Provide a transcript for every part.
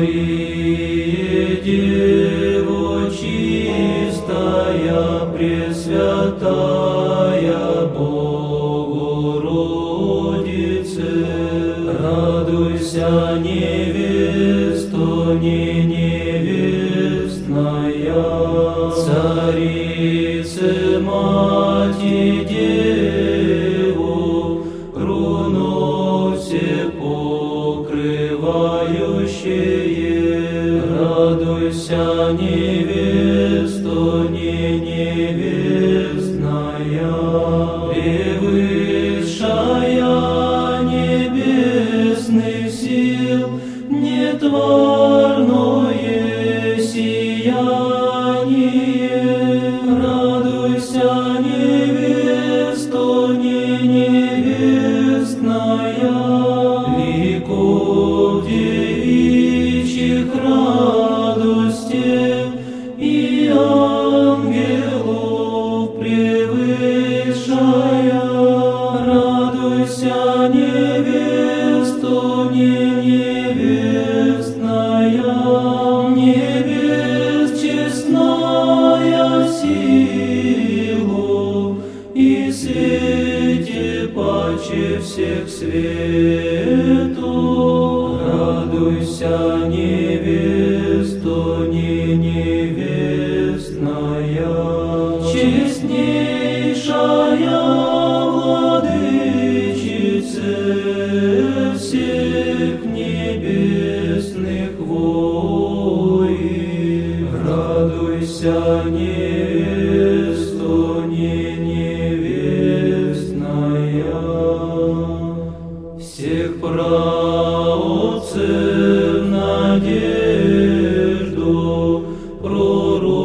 Мария, Дева чистая, Пресвятая Богородице, радуйся невеста! Высшая, радуйся, невесту, не невестная, невест честная силу, и сети паче всех свету, радуйся, невесту, не невестная. Честнее бойся невесту, не невестная, всех праотцев надежду пророк.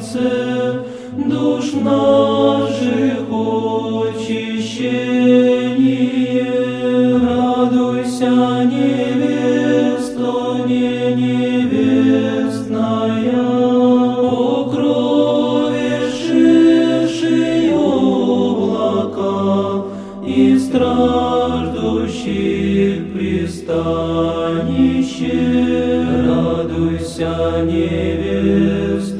Богородице, душ наших очищение, радуйся, невесто, не невестная, о крови шившей облака и страждущих пристанище, радуйся, невеста.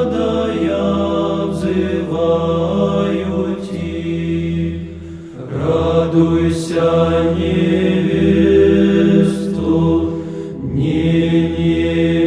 Радуйся, невесту, не невесту.